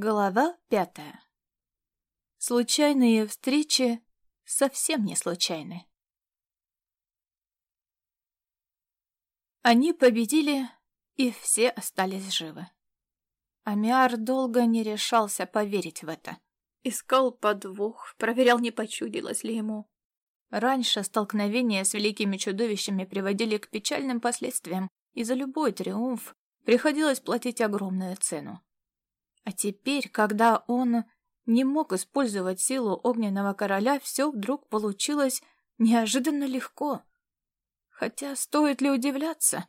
Глава пятая. Случайные встречи совсем не случайны. Они победили, и все остались живы. Амиар долго не решался поверить в это. Искал подвох, проверял, не почудилось ли ему. Раньше столкновения с великими чудовищами приводили к печальным последствиям, и за любой триумф приходилось платить огромную цену. А теперь, когда он не мог использовать силу огненного короля, все вдруг получилось неожиданно легко. Хотя стоит ли удивляться?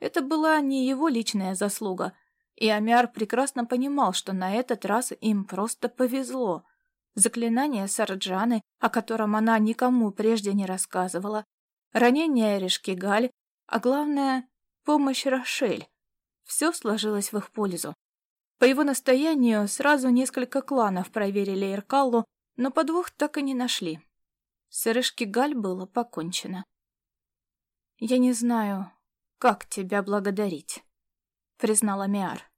Это была не его личная заслуга, и Амиар прекрасно понимал, что на этот раз им просто повезло. Заклинание Сарджаны, о котором она никому прежде не рассказывала, ранение Решкигаль, а главное — помощь Рошель. Все сложилось в их пользу. По его настоянию сразу несколько кланов проверили Иркаллу, но подвох так и не нашли. С Эрышкигаль было покончено. «Я не знаю, как тебя благодарить», — признала Миар.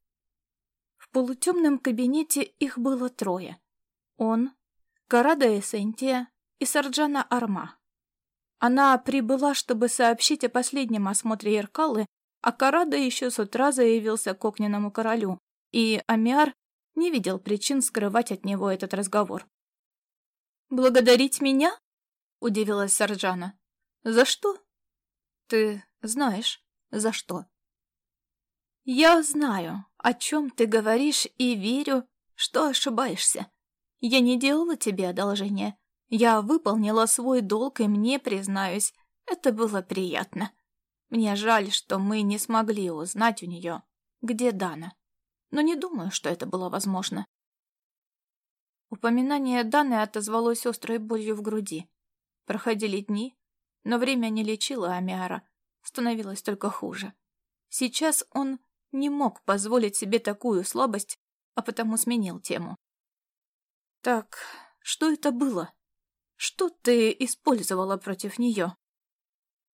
В полутемном кабинете их было трое. Он, Карада Эссентия и Сарджана Арма. Она прибыла, чтобы сообщить о последнем осмотре Иркалы, а Карада еще с утра заявился к огненному королю, и Амиар не видел причин скрывать от него этот разговор. «Благодарить меня?» — удивилась Сарджана. «За что?» «Ты знаешь, за что?» «Я знаю, о чем ты говоришь, и верю, что ошибаешься. Я не делала тебе одолжения. Я выполнила свой долг, и мне, признаюсь, это было приятно. Мне жаль, что мы не смогли узнать у нее, где Дана но не думаю, что это было возможно. Упоминание Даны отозвалось острой болью в груди. Проходили дни, но время не лечило Амиара, становилось только хуже. Сейчас он не мог позволить себе такую слабость, а потому сменил тему. «Так, что это было? Что ты использовала против нее?»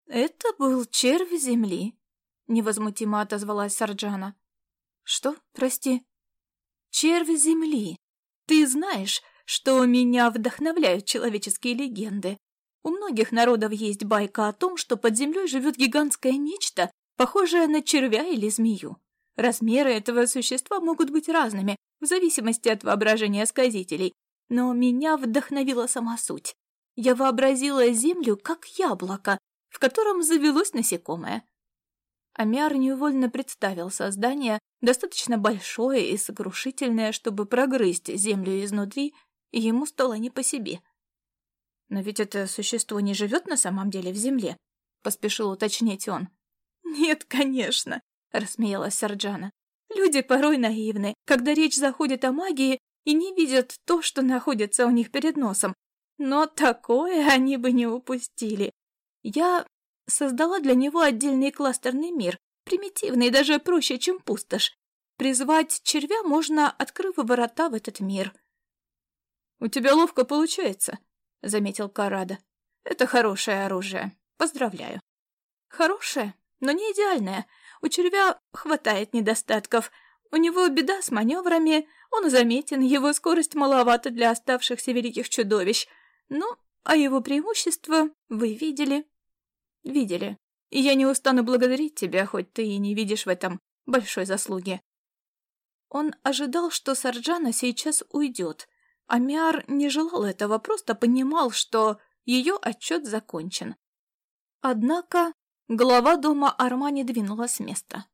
«Это был червь земли», — невозмутимо отозвалась Сарджана. Что? Прости. Червь земли. Ты знаешь, что меня вдохновляют человеческие легенды. У многих народов есть байка о том, что под землей живет гигантское нечто, похожее на червя или змею. Размеры этого существа могут быть разными, в зависимости от воображения сказителей, но меня вдохновила сама суть. Я вообразила землю как яблоко, в котором завелось насекомое. Амиар невольно представил создание, достаточно большое и сокрушительное, чтобы прогрызть землю изнутри, и ему стало не по себе. «Но ведь это существо не живет на самом деле в земле», — поспешил уточнить он. «Нет, конечно», — рассмеялась Сарджана. «Люди порой наивны, когда речь заходит о магии и не видят то, что находится у них перед носом. Но такое они бы не упустили. Я создала для него отдельный кластерный мир, примитивный, даже проще, чем пустошь. Призвать червя можно, открыв ворота в этот мир. «У тебя ловко получается», — заметил Карада. «Это хорошее оружие. Поздравляю». «Хорошее, но не идеальное. У червя хватает недостатков. У него беда с маневрами, он заметен, его скорость маловата для оставшихся великих чудовищ. Ну, а его преимущество вы видели видели. И я не устану благодарить тебя, хоть ты и не видишь в этом большой заслуги. Он ожидал, что Сарджана сейчас уйдет. Амиар не желал этого, просто понимал, что ее отчет закончен. Однако глава дома Армани двинула с места.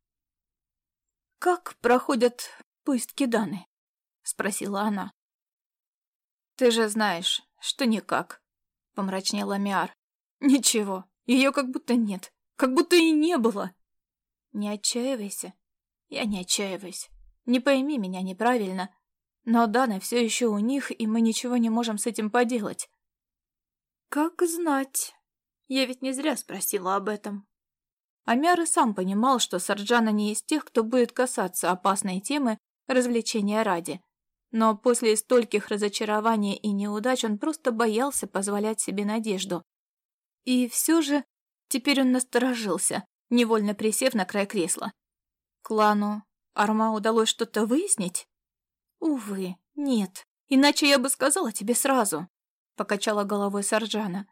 «Как проходят поиски Даны?» — спросила она. «Ты же знаешь, что никак», — помрачнел Амиар. «Ничего, ее как будто нет, как будто и не было. Не отчаивайся. Я не отчаиваюсь. Не пойми меня неправильно. Но Дана все еще у них, и мы ничего не можем с этим поделать. Как знать. Я ведь не зря спросила об этом. Амяр и сам понимал, что Сарджана не из тех, кто будет касаться опасной темы развлечения ради. Но после стольких разочарований и неудач он просто боялся позволять себе надежду. И все же теперь он насторожился, невольно присев на край кресла. Клану Арма удалось что-то выяснить? Увы, нет. Иначе я бы сказала тебе сразу, покачала головой Сарджана.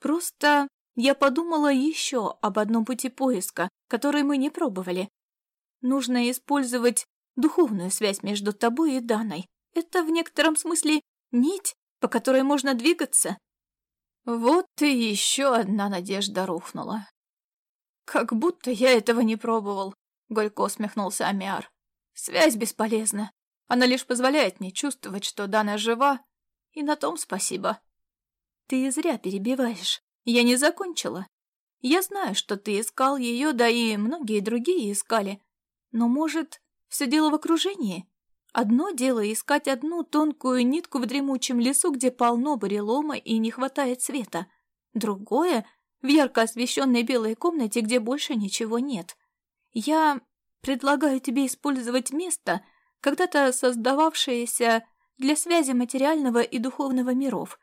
Просто я подумала еще об одном пути поиска, который мы не пробовали. Нужно использовать духовную связь между тобой и Даной. Это в некотором смысле нить, по которой можно двигаться. Вот и еще одна надежда рухнула. Как будто я этого не пробовал, горько усмехнулся Амиар. Связь бесполезна. Она лишь позволяет мне чувствовать, что Дана жива, и на том спасибо. Ты зря перебиваешь. Я не закончила. Я знаю, что ты искал ее, да и многие другие искали. Но, может, все дело в окружении? Одно дело искать одну тонкую нитку в дремучем лесу, где полно бурелома и не хватает света. Другое — в ярко освещенной белой комнате, где больше ничего нет. Я предлагаю тебе использовать место, когда-то создававшееся для связи материального и духовного миров.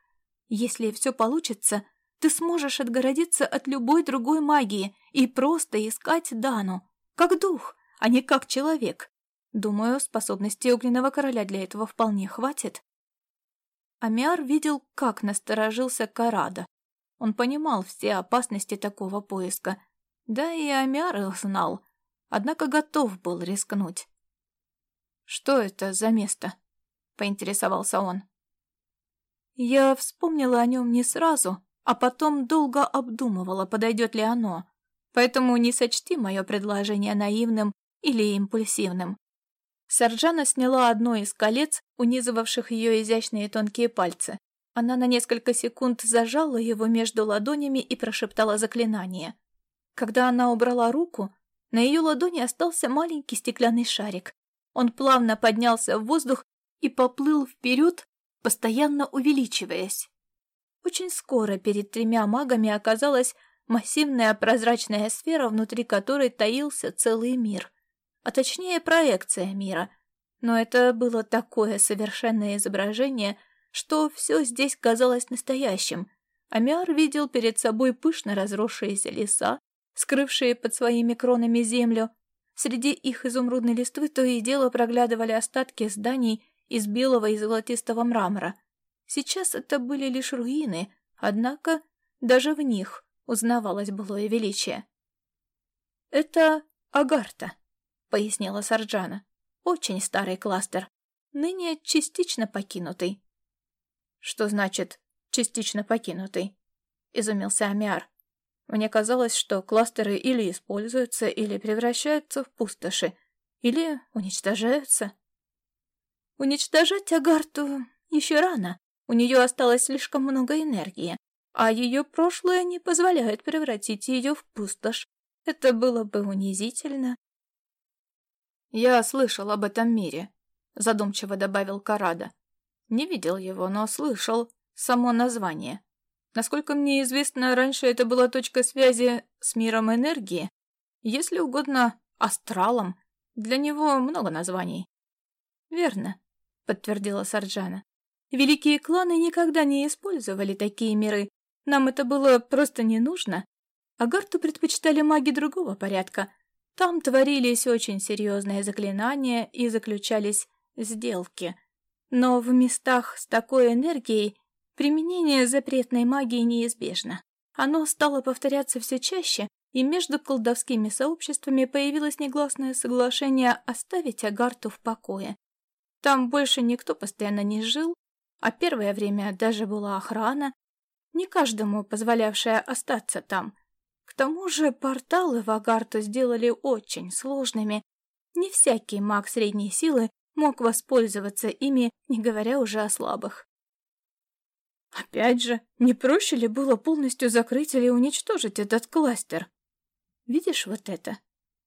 Если все получится, ты сможешь отгородиться от любой другой магии и просто искать Дану, как дух, а не как человек. Думаю, способности огненного короля для этого вполне хватит. Амиар видел, как насторожился Карада. Он понимал все опасности такого поиска. Да и Амиар их знал, однако готов был рискнуть. «Что это за место?» — поинтересовался он. Я вспомнила о нем не сразу, а потом долго обдумывала, подойдет ли оно. Поэтому не сочти мое предложение наивным или импульсивным. Сарджана сняла одно из колец, унизывавших ее изящные тонкие пальцы. Она на несколько секунд зажала его между ладонями и прошептала заклинание. Когда она убрала руку, на ее ладони остался маленький стеклянный шарик. Он плавно поднялся в воздух и поплыл вперед, постоянно увеличиваясь. Очень скоро перед тремя магами оказалась массивная прозрачная сфера, внутри которой таился целый мир — а точнее проекция мира. Но это было такое совершенное изображение, что все здесь казалось настоящим. Амиар видел перед собой пышно разросшиеся леса, скрывшие под своими кронами землю. Среди их изумрудной листвы то и дело проглядывали остатки зданий из белого и золотистого мрамора. Сейчас это были лишь руины, однако даже в них узнавалось былое величие. Это Агарта. — пояснила Сарджана. «Очень старый кластер. Ныне частично покинутый». «Что значит «частично покинутый»?» — изумился Амиар. «Мне казалось, что кластеры или используются, или превращаются в пустоши, или уничтожаются». «Уничтожать Агарту еще рано. У нее осталось слишком много энергии, а ее прошлое не позволяет превратить ее в пустошь. Это было бы унизительно «Я слышал об этом мире», — задумчиво добавил Карада. «Не видел его, но слышал само название. Насколько мне известно, раньше это была точка связи с миром энергии, если угодно, астралом. Для него много названий». «Верно», — подтвердила Сарджана. «Великие кланы никогда не использовали такие миры. Нам это было просто не нужно. Агарту предпочитали маги другого порядка — там творились очень серьезные заклинания и заключались сделки. Но в местах с такой энергией применение запретной магии неизбежно. Оно стало повторяться все чаще, и между колдовскими сообществами появилось негласное соглашение оставить Агарту в покое. Там больше никто постоянно не жил, а первое время даже была охрана, не каждому позволявшая остаться там. К тому же порталы в Агарту сделали очень сложными. Не всякий маг средней силы мог воспользоваться ими, не говоря уже о слабых. Опять же, не проще ли было полностью закрыть или уничтожить этот кластер? Видишь вот это?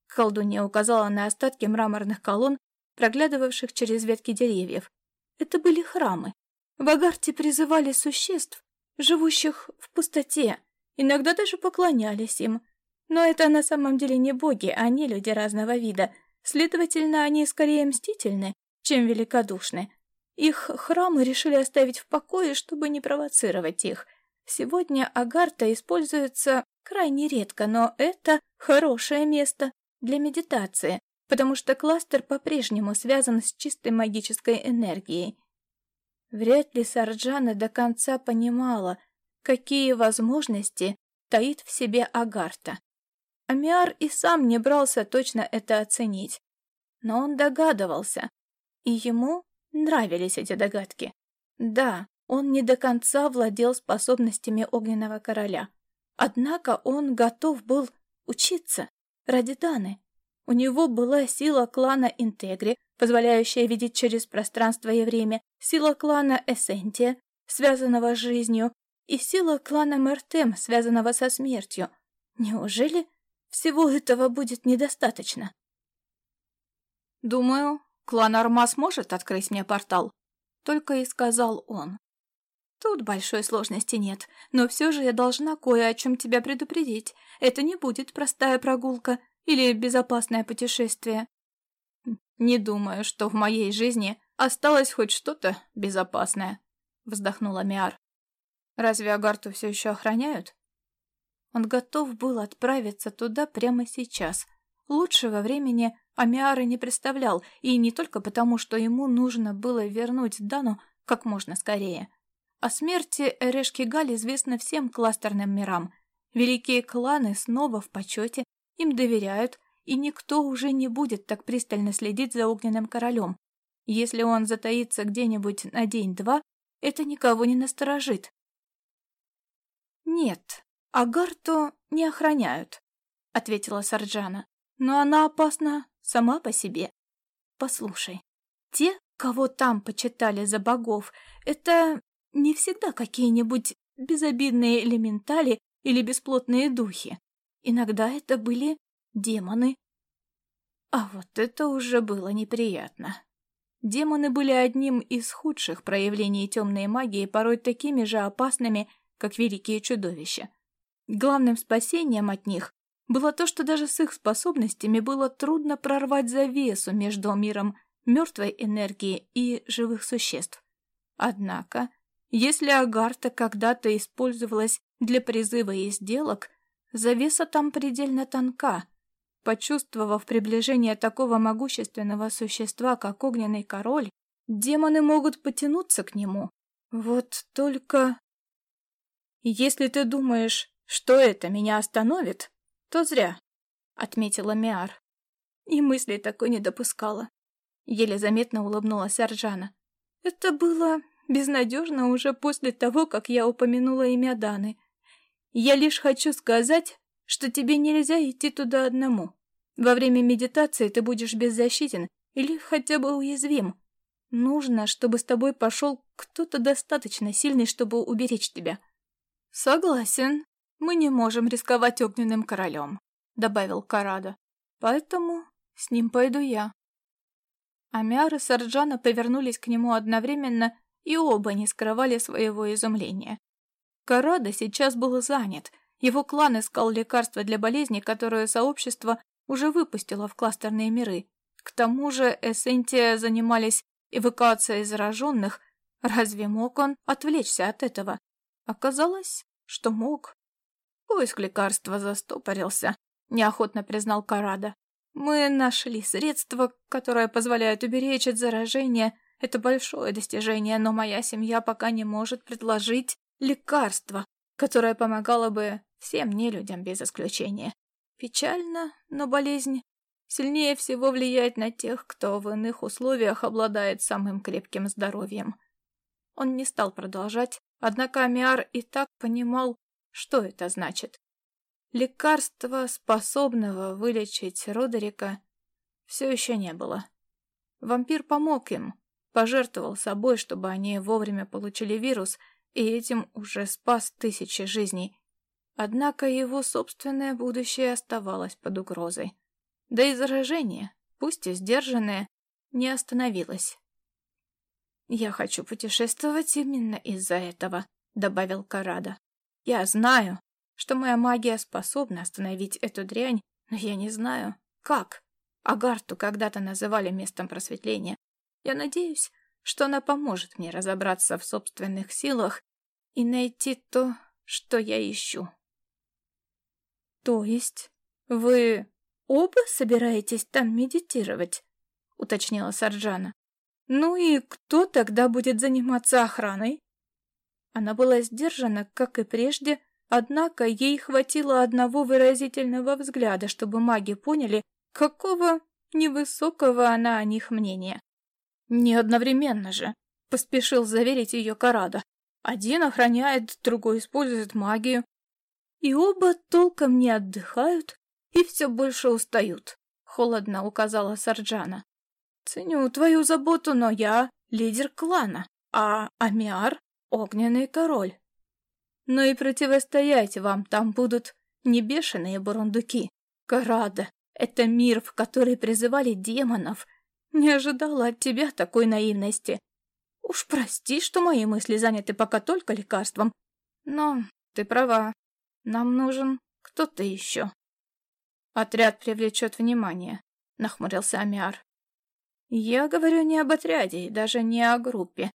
Колдунья указала на остатки мраморных колонн, проглядывавших через ветки деревьев. Это были храмы. В Агарте призывали существ, живущих в пустоте, Иногда даже поклонялись им. Но это на самом деле не боги, а не люди разного вида. Следовательно, они скорее мстительны, чем великодушны. Их храмы решили оставить в покое, чтобы не провоцировать их. Сегодня Агарта используется крайне редко, но это хорошее место для медитации, потому что кластер по-прежнему связан с чистой магической энергией. Вряд ли Сарджана до конца понимала, какие возможности таит в себе Агарта. Амиар и сам не брался точно это оценить, но он догадывался, и ему нравились эти догадки. Да, он не до конца владел способностями огненного короля, однако он готов был учиться ради Даны. У него была сила клана Интегри, позволяющая видеть через пространство и время, сила клана Эссентия, связанного с жизнью, и сила клана Мертем, связанного со смертью. Неужели всего этого будет недостаточно? «Думаю, клан Армас может открыть мне портал», — только и сказал он. Тут большой сложности нет, но все же я должна кое о чем тебя предупредить. Это не будет простая прогулка или безопасное путешествие. Не думаю, что в моей жизни осталось хоть что-то безопасное, вздохнула Миар. Разве Агарту все еще охраняют? Он готов был отправиться туда прямо сейчас. Лучшего времени Амиары не представлял, и не только потому, что ему нужно было вернуть Дану как можно скорее. О смерти Эрешки Галь известно всем кластерным мирам. Великие кланы снова в почете, им доверяют, и никто уже не будет так пристально следить за огненным королем. Если он затаится где-нибудь на день-два, это никого не насторожит. «Нет, Агарту не охраняют», — ответила Сарджана. «Но она опасна сама по себе. Послушай, те, кого там почитали за богов, это не всегда какие-нибудь безобидные элементали или бесплотные духи. Иногда это были демоны. А вот это уже было неприятно. Демоны были одним из худших проявлений темной магии, порой такими же опасными, как великие чудовища. Главным спасением от них было то, что даже с их способностями было трудно прорвать завесу между миром мертвой энергии и живых существ. Однако если Агарта когда-то использовалась для призыва и сделок, завеса там предельно тонка. Почувствовав приближение такого могущественного существа, как огненный король, демоны могут потянуться к нему. Вот только... Если ты думаешь, что это меня остановит, то зря, — отметила Миар. И мысли такой не допускала. Еле заметно улыбнулась Аржана. Это было безнадежно уже после того, как я упомянула имя Даны. Я лишь хочу сказать, что тебе нельзя идти туда одному. Во время медитации ты будешь беззащитен или хотя бы уязвим. Нужно, чтобы с тобой пошел кто-то достаточно сильный, чтобы уберечь тебя. Согласен. Мы не можем рисковать огненным королем, добавил Карада. Поэтому с ним пойду я. Амиар и Сарджана повернулись к нему одновременно и оба не скрывали своего изумления. Карада сейчас был занят. Его клан искал лекарства для болезни, которое сообщество уже выпустило в кластерные миры. К тому же Эссентия занимались эвакуацией зараженных. Разве мог он отвлечься от этого? Оказалось, что мог. Поиск лекарства застопорился, неохотно признал Карада. Мы нашли средства, которое позволяет уберечь от заражения это большое достижение, но моя семья пока не может предложить лекарство, которое помогало бы всем нелюдям без исключения. Печально, но болезнь сильнее всего влияет на тех, кто в иных условиях обладает самым крепким здоровьем. Он не стал продолжать, однако Амиар и так понимал, что это значит. Лекарства, способного вылечить Родерика, все еще не было. Вампир помог им, Пожертвовал собой, чтобы они вовремя получили вирус, и этим уже спас тысячи жизней. Однако его собственное будущее оставалось под угрозой. Да и заражение, пусть и сдержанное, не остановилось. «Я хочу путешествовать именно из-за этого», — добавил Карада. «Я знаю, что моя магия способна остановить эту дрянь, но я не знаю, как. Агарту когда-то называли местом просветления, я надеюсь, что она поможет мне разобраться в собственных силах и найти то, что я ищу. То есть вы оба собираетесь там медитировать?» — уточнила Сарджана. «Ну и кто тогда будет заниматься охраной?» Она была сдержана, как и прежде, однако ей хватило одного выразительного взгляда, чтобы маги поняли, какого невысокого она о них мнения. «Не одновременно же», — поспешил заверить ее Карада. «Один охраняет, другой использует магию. И оба толком не отдыхают и все больше устают», — холодно указала Сарджана. «Ценю твою заботу, но я лидер клана, а Амиар — огненный король. Но и противостоять вам там будут не бешеные бурундуки. Карада — это мир, в который призывали демонов. Не ожидала от тебя такой наивности. Уж прости, что мои мысли заняты пока только лекарством. Но ты права, нам нужен кто-то еще. Отряд привлечет внимание, нахмурился Амиар. Я говорю не об отряде и даже не о группе.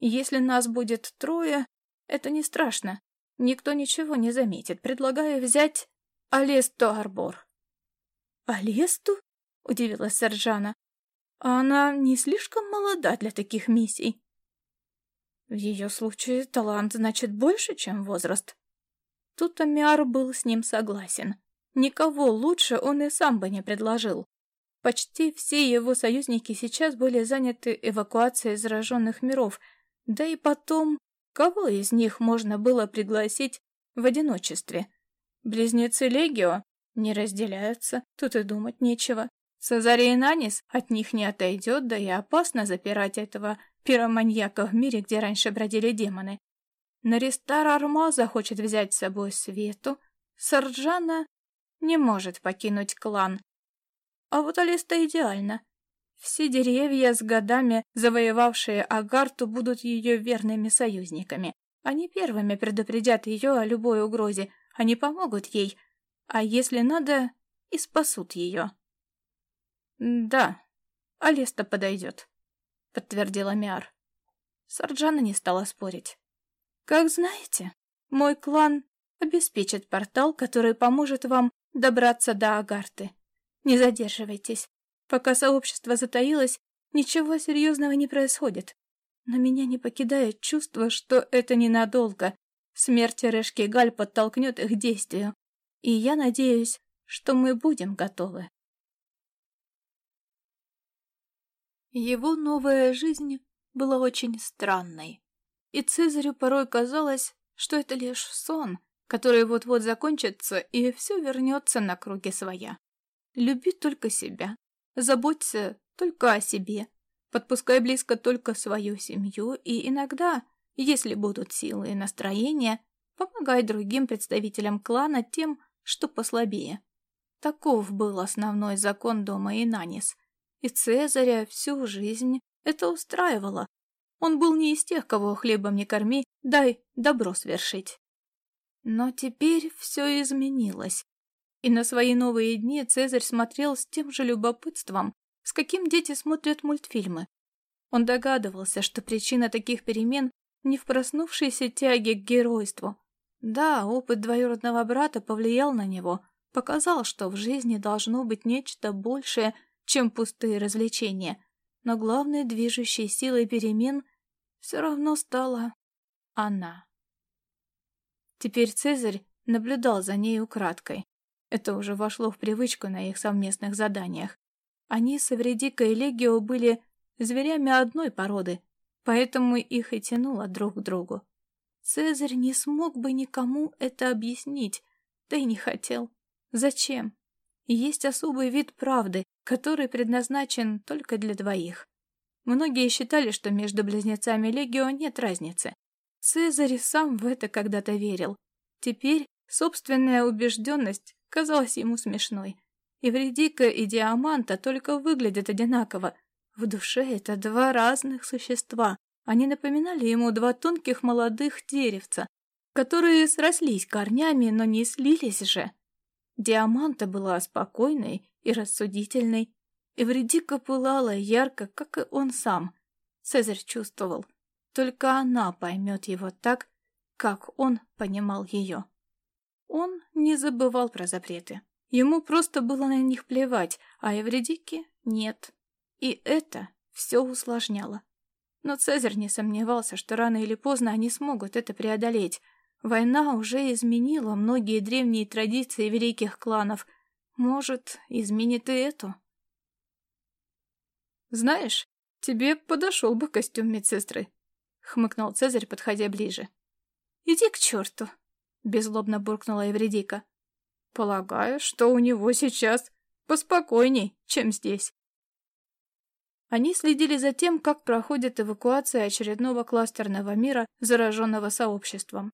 Если нас будет трое, это не страшно. Никто ничего не заметит. Предлагаю взять Алесту Арбор. Алесту? Удивилась Сержана. Она не слишком молода для таких миссий. В ее случае талант значит больше, чем возраст. Тут Амиар был с ним согласен. Никого лучше он и сам бы не предложил. Почти все его союзники сейчас были заняты эвакуацией зараженных миров, да и потом, кого из них можно было пригласить в одиночестве? Близнецы Легио не разделяются, тут и думать нечего. Цезарий Нанис от них не отойдет, да и опасно запирать этого пироманьяка в мире, где раньше бродили демоны. Наристар Арма захочет взять с собой Свету, Сарджана не может покинуть клан. А вот Алиста идеально. Все деревья с годами, завоевавшие Агарту, будут ее верными союзниками. Они первыми предупредят ее о любой угрозе, они помогут ей, а если надо, и спасут ее. «Да, Алиста подойдет», — подтвердила Миар. Сарджана не стала спорить. «Как знаете, мой клан обеспечит портал, который поможет вам добраться до Агарты. Не задерживайтесь. Пока сообщество затаилось, ничего серьезного не происходит. Но меня не покидает чувство, что это ненадолго. Смерть Решки Галь подтолкнет их действию. И я надеюсь, что мы будем готовы. Его новая жизнь была очень странной. И Цезарю порой казалось, что это лишь сон, который вот-вот закончится, и все вернется на круги своя. Люби только себя, заботься только о себе, подпускай близко только свою семью, и иногда, если будут силы и настроение, помогай другим представителям клана тем, что послабее. Таков был основной закон дома Инанис, и Цезаря всю жизнь это устраивало. Он был не из тех, кого хлебом не корми, дай добро свершить. Но теперь все изменилось. И на свои новые дни Цезарь смотрел с тем же любопытством, с каким дети смотрят мультфильмы. Он догадывался, что причина таких перемен не в проснувшейся тяге к геройству. Да, опыт двоюродного брата повлиял на него, показал, что в жизни должно быть нечто большее, чем пустые развлечения. Но главной движущей силой перемен все равно стала она. Теперь Цезарь наблюдал за ней украдкой. Это уже вошло в привычку на их совместных заданиях. Они с Эвредико и Легио были зверями одной породы, поэтому их и тянуло друг к другу. Цезарь не смог бы никому это объяснить, да и не хотел. Зачем? Есть особый вид правды, который предназначен только для двоих. Многие считали, что между близнецами Легио нет разницы. Цезарь сам в это когда-то верил. Теперь собственная убежденность казалась ему смешной. Евредика и Диаманта только выглядят одинаково. В душе это два разных существа. Они напоминали ему два тонких молодых деревца, которые срослись корнями, но не слились же. Диаманта была спокойной и рассудительной. Эвредика пылала ярко, как и он сам. Цезарь чувствовал, только она поймет его так, как он понимал ее. Он не забывал про запреты. Ему просто было на них плевать, а Эвредике нет. И это все усложняло. Но Цезарь не сомневался, что рано или поздно они смогут это преодолеть. Война уже изменила многие древние традиции великих кланов. Может, изменит и эту? «Знаешь, тебе подошел бы костюм медсестры», — хмыкнул Цезарь, подходя ближе. «Иди к черту!» — беззлобно буркнула Эвредика. Полагаю, что у него сейчас поспокойней, чем здесь. Они следили за тем, как проходит эвакуация очередного кластерного мира, зараженного сообществом.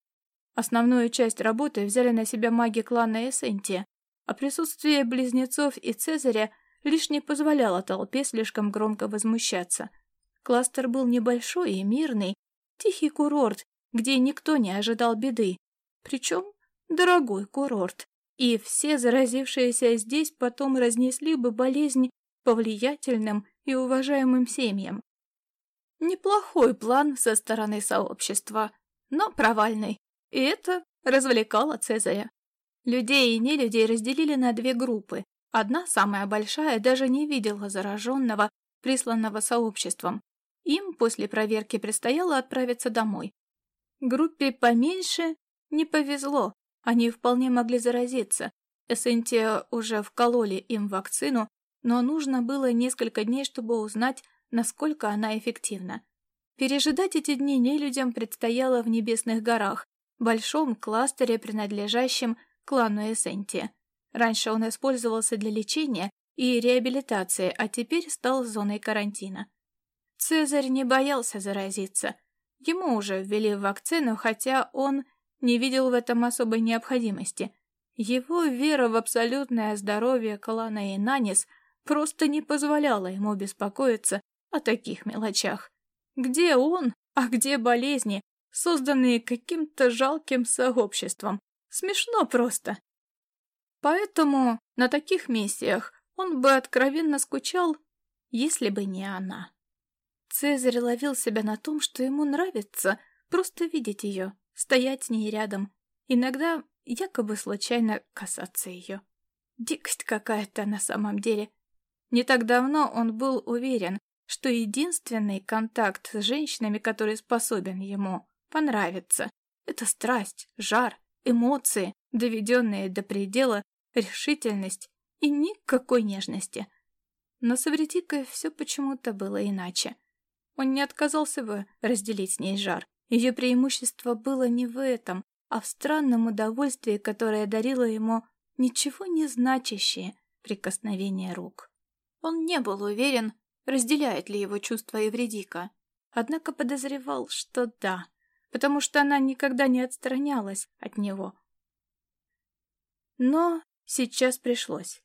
Основную часть работы взяли на себя маги клана Эссентия, а присутствие близнецов и Цезаря лишь не позволяло толпе слишком громко возмущаться. Кластер был небольшой и мирный, тихий курорт, где никто не ожидал беды. Причем дорогой курорт и все заразившиеся здесь потом разнесли бы болезнь по влиятельным и уважаемым семьям. Неплохой план со стороны сообщества, но провальный, и это развлекало Цезаря. Людей и нелюдей разделили на две группы. Одна, самая большая, даже не видела зараженного, присланного сообществом. Им после проверки предстояло отправиться домой. Группе поменьше не повезло, они вполне могли заразиться. Эссентия уже вкололи им вакцину, но нужно было несколько дней, чтобы узнать, насколько она эффективна. Пережидать эти дни нелюдям предстояло в Небесных горах, большом кластере, принадлежащем клану Эссентия. Раньше он использовался для лечения и реабилитации, а теперь стал зоной карантина. Цезарь не боялся заразиться. Ему уже ввели вакцину, хотя он не видел в этом особой необходимости. Его вера в абсолютное здоровье клана Инанис просто не позволяла ему беспокоиться о таких мелочах. Где он, а где болезни, созданные каким-то жалким сообществом? Смешно просто. Поэтому на таких миссиях он бы откровенно скучал, если бы не она. Цезарь ловил себя на том, что ему нравится просто видеть ее, стоять с ней рядом, иногда якобы случайно касаться ее. Дикость какая-то на самом деле. Не так давно он был уверен, что единственный контакт с женщинами, который способен ему понравиться, это страсть, жар, эмоции, доведенные до предела, решительность и никакой нежности. Но с Эвредикой все почему-то было иначе. Он не отказался бы разделить с ней жар, ее преимущество было не в этом, а в странном удовольствии, которое дарило ему ничего не значащее прикосновение рук. Он не был уверен, разделяет ли его чувства Евредика, однако подозревал, что да, потому что она никогда не отстранялась от него. Но сейчас пришлось.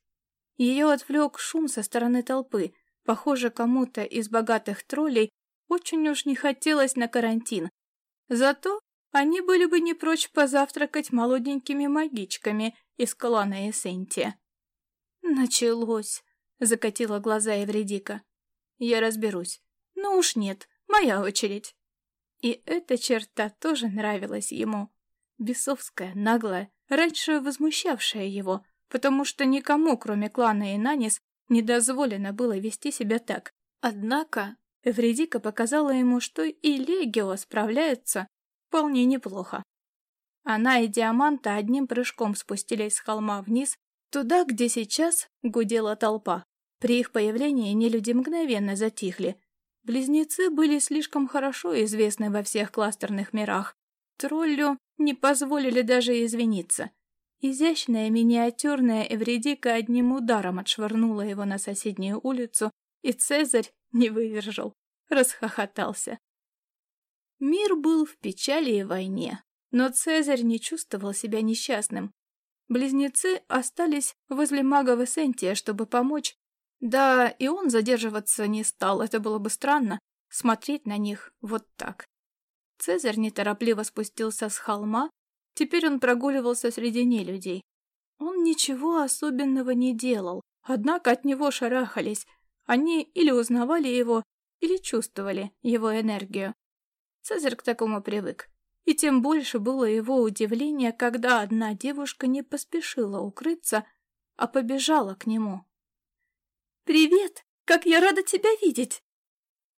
Ее отвлек шум со стороны толпы. Похоже, кому-то из богатых троллей очень уж не хотелось на карантин, Зато они были бы не прочь позавтракать молоденькими магичками из клана Эссентия. «Началось», — закатила глаза Эвредика. «Я разберусь». «Ну уж нет, моя очередь». И эта черта тоже нравилась ему. Бесовская, наглая, раньше возмущавшая его, потому что никому, кроме клана Инанис, не дозволено было вести себя так. Однако Эвредика показала ему, что и Легио справляется вполне неплохо. Она и Диаманта одним прыжком спустились с холма вниз, туда, где сейчас гудела толпа. При их появлении нелюди мгновенно затихли. Близнецы были слишком хорошо известны во всех кластерных мирах. Троллю не позволили даже извиниться. Изящная миниатюрная Эвредика одним ударом отшвырнула его на соседнюю улицу, и Цезарь не выдержал, расхохотался. Мир был в печали и войне, но Цезарь не чувствовал себя несчастным. Близнецы остались возле мага Весентия, чтобы помочь. Да, и он задерживаться не стал, это было бы странно, смотреть на них вот так. Цезарь неторопливо спустился с холма, теперь он прогуливался среди нелюдей. Он ничего особенного не делал, однако от него шарахались, они или узнавали его, или чувствовали его энергию. Цезарь к такому привык. И тем больше было его удивление, когда одна девушка не поспешила укрыться, а побежала к нему. «Привет! Как я рада тебя видеть!»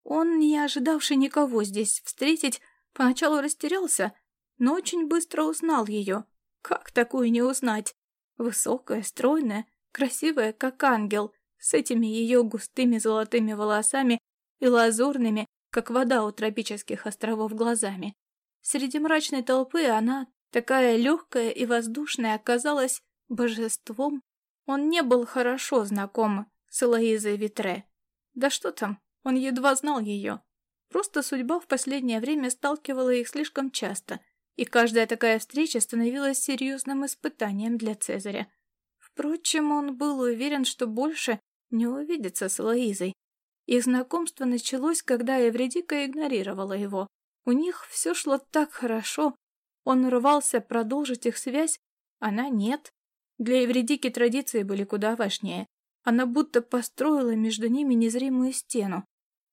Он, не ожидавший никого здесь встретить, поначалу растерялся, но очень быстро узнал ее. Как такую не узнать? Высокая, стройная, красивая, как ангел, с этими ее густыми золотыми волосами и лазурными, как вода у тропических островов, глазами. Среди мрачной толпы она, такая легкая и воздушная, оказалась божеством. Он не был хорошо знаком с Элоизой Витре. Да что там, он едва знал ее. Просто судьба в последнее время сталкивала их слишком часто, и каждая такая встреча становилась серьезным испытанием для Цезаря. Впрочем, он был уверен, что больше не увидится с Элоизой. Их знакомство началось, когда Евредика игнорировала его. У них все шло так хорошо. Он рвался продолжить их связь, она нет. Для Евредики традиции были куда важнее. Она будто построила между ними незримую стену.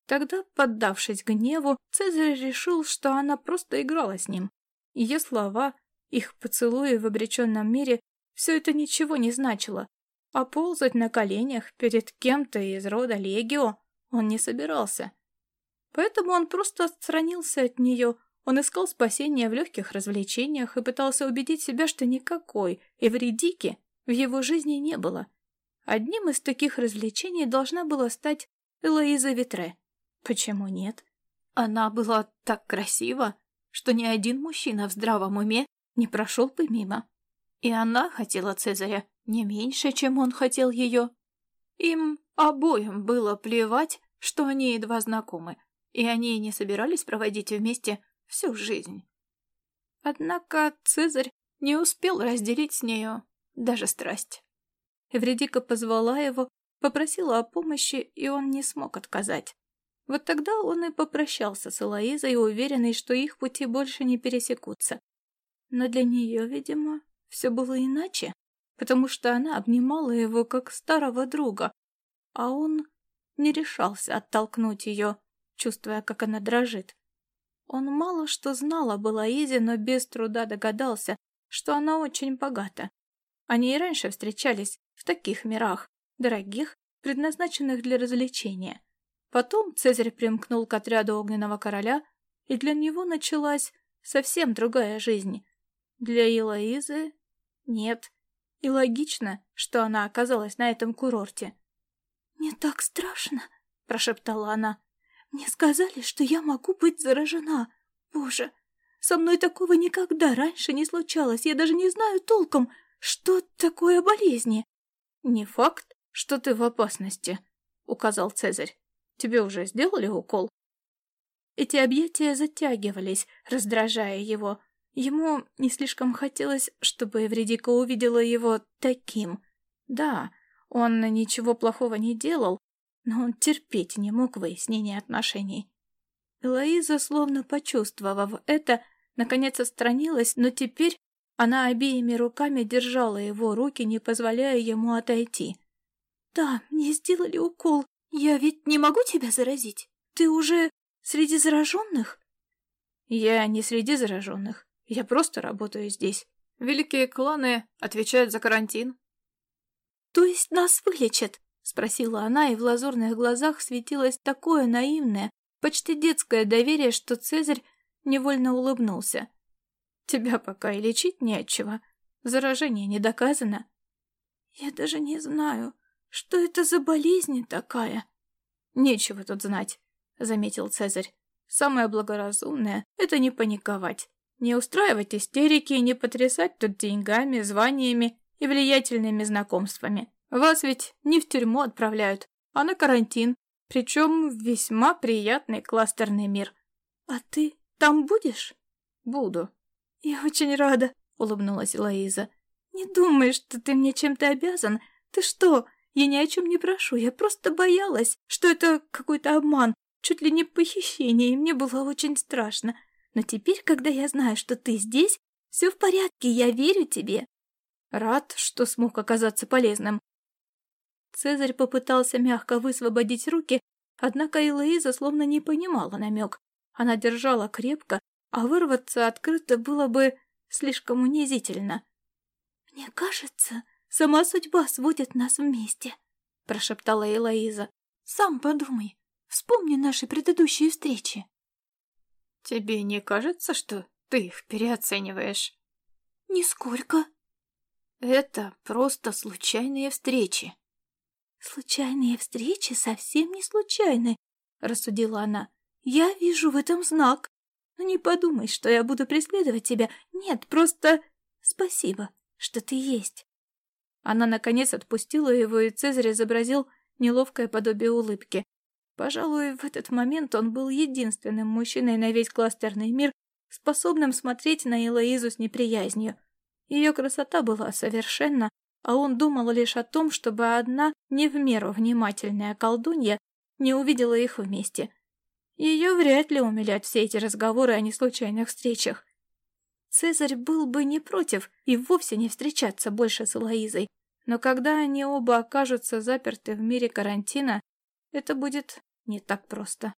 Тогда, поддавшись гневу, Цезарь решил, что она просто играла с ним. Ее слова, их поцелуи в обреченном мире — все это ничего не значило. А ползать на коленях перед кем-то из рода Легио он не собирался. Поэтому он просто отстранился от нее, он искал спасения в легких развлечениях и пытался убедить себя, что никакой Эвредики в его жизни не было. Одним из таких развлечений должна была стать Элоиза Витре. Почему нет? Она была так красива, что ни один мужчина в здравом уме не прошел бы мимо. И она хотела Цезаря не меньше, чем он хотел ее. Им обоим было плевать, что они едва знакомы, и они не собирались проводить вместе всю жизнь. Однако Цезарь не успел разделить с нею даже страсть. Эвредика позвала его, попросила о помощи, и он не смог отказать. Вот тогда он и попрощался с Элоизой, уверенный, что их пути больше не пересекутся. Но для нее, видимо, все было иначе, потому что она обнимала его как старого друга, а он не решался оттолкнуть ее, чувствуя, как она дрожит. Он мало что знал об Элоизе, но без труда догадался, что она очень богата. Они и раньше встречались в таких мирах, дорогих, предназначенных для развлечения. Потом Цезарь примкнул к отряду Огненного Короля, и для него началась совсем другая жизнь. Для Илоизы нет. И логично, что она оказалась на этом курорте. «Мне так страшно», — прошептала она. «Мне сказали, что я могу быть заражена. Боже, со мной такого никогда раньше не случалось. Я даже не знаю толком, что такое болезни». «Не факт, что ты в опасности», — указал Цезарь. Тебе уже сделали укол?» Эти объятия затягивались, раздражая его. Ему не слишком хотелось, чтобы Эвредика увидела его таким. Да, он ничего плохого не делал, но он терпеть не мог выяснения отношений. Элоиза, словно почувствовав это, наконец отстранилась, но теперь она обеими руками держала его руки, не позволяя ему отойти. «Да, мне сделали укол, «Я ведь не могу тебя заразить? Ты уже среди зараженных?» «Я не среди зараженных. Я просто работаю здесь. Великие кланы отвечают за карантин». «То есть нас вылечат?» — спросила она, и в лазурных глазах светилось такое наивное, почти детское доверие, что Цезарь невольно улыбнулся. «Тебя пока и лечить не отчего. Заражение не доказано». «Я даже не знаю, что это за болезнь такая?» «Нечего тут знать», — заметил Цезарь. «Самое благоразумное — это не паниковать, не устраивать истерики, не потрясать тут деньгами, званиями и влиятельными знакомствами. Вас ведь не в тюрьму отправляют, а на карантин, причем в весьма приятный кластерный мир». «А ты там будешь?» «Буду». «Я очень рада», — улыбнулась Лоиза. «Не думай, что ты мне чем-то обязан. Ты что, я ни о чем не прошу, я просто боялась, что это какой-то обман, чуть ли не похищение, и мне было очень страшно. Но теперь, когда я знаю, что ты здесь, все в порядке, я верю тебе. Рад, что смог оказаться полезным. Цезарь попытался мягко высвободить руки, однако Элоиза словно не понимала намек. Она держала крепко, а вырваться открыто было бы слишком унизительно. «Мне кажется, Сама судьба сводит нас вместе», — прошептала Элоиза. «Сам подумай. Вспомни наши предыдущие встречи». «Тебе не кажется, что ты их переоцениваешь?» «Нисколько». «Это просто случайные встречи». «Случайные встречи совсем не случайны», — рассудила она. «Я вижу в этом знак. Но не подумай, что я буду преследовать тебя. Нет, просто спасибо, что ты есть». Она, наконец, отпустила его, и Цезарь изобразил неловкое подобие улыбки. Пожалуй, в этот момент он был единственным мужчиной на весь кластерный мир, способным смотреть на Элоизу с неприязнью. Ее красота была совершенна, а он думал лишь о том, чтобы одна не в меру внимательная колдунья не увидела их вместе. Ее вряд ли умилят все эти разговоры о неслучайных встречах. Цезарь был бы не против и вовсе не встречаться больше с Элоизой. Но когда они оба окажутся заперты в мире карантина, это будет не так просто.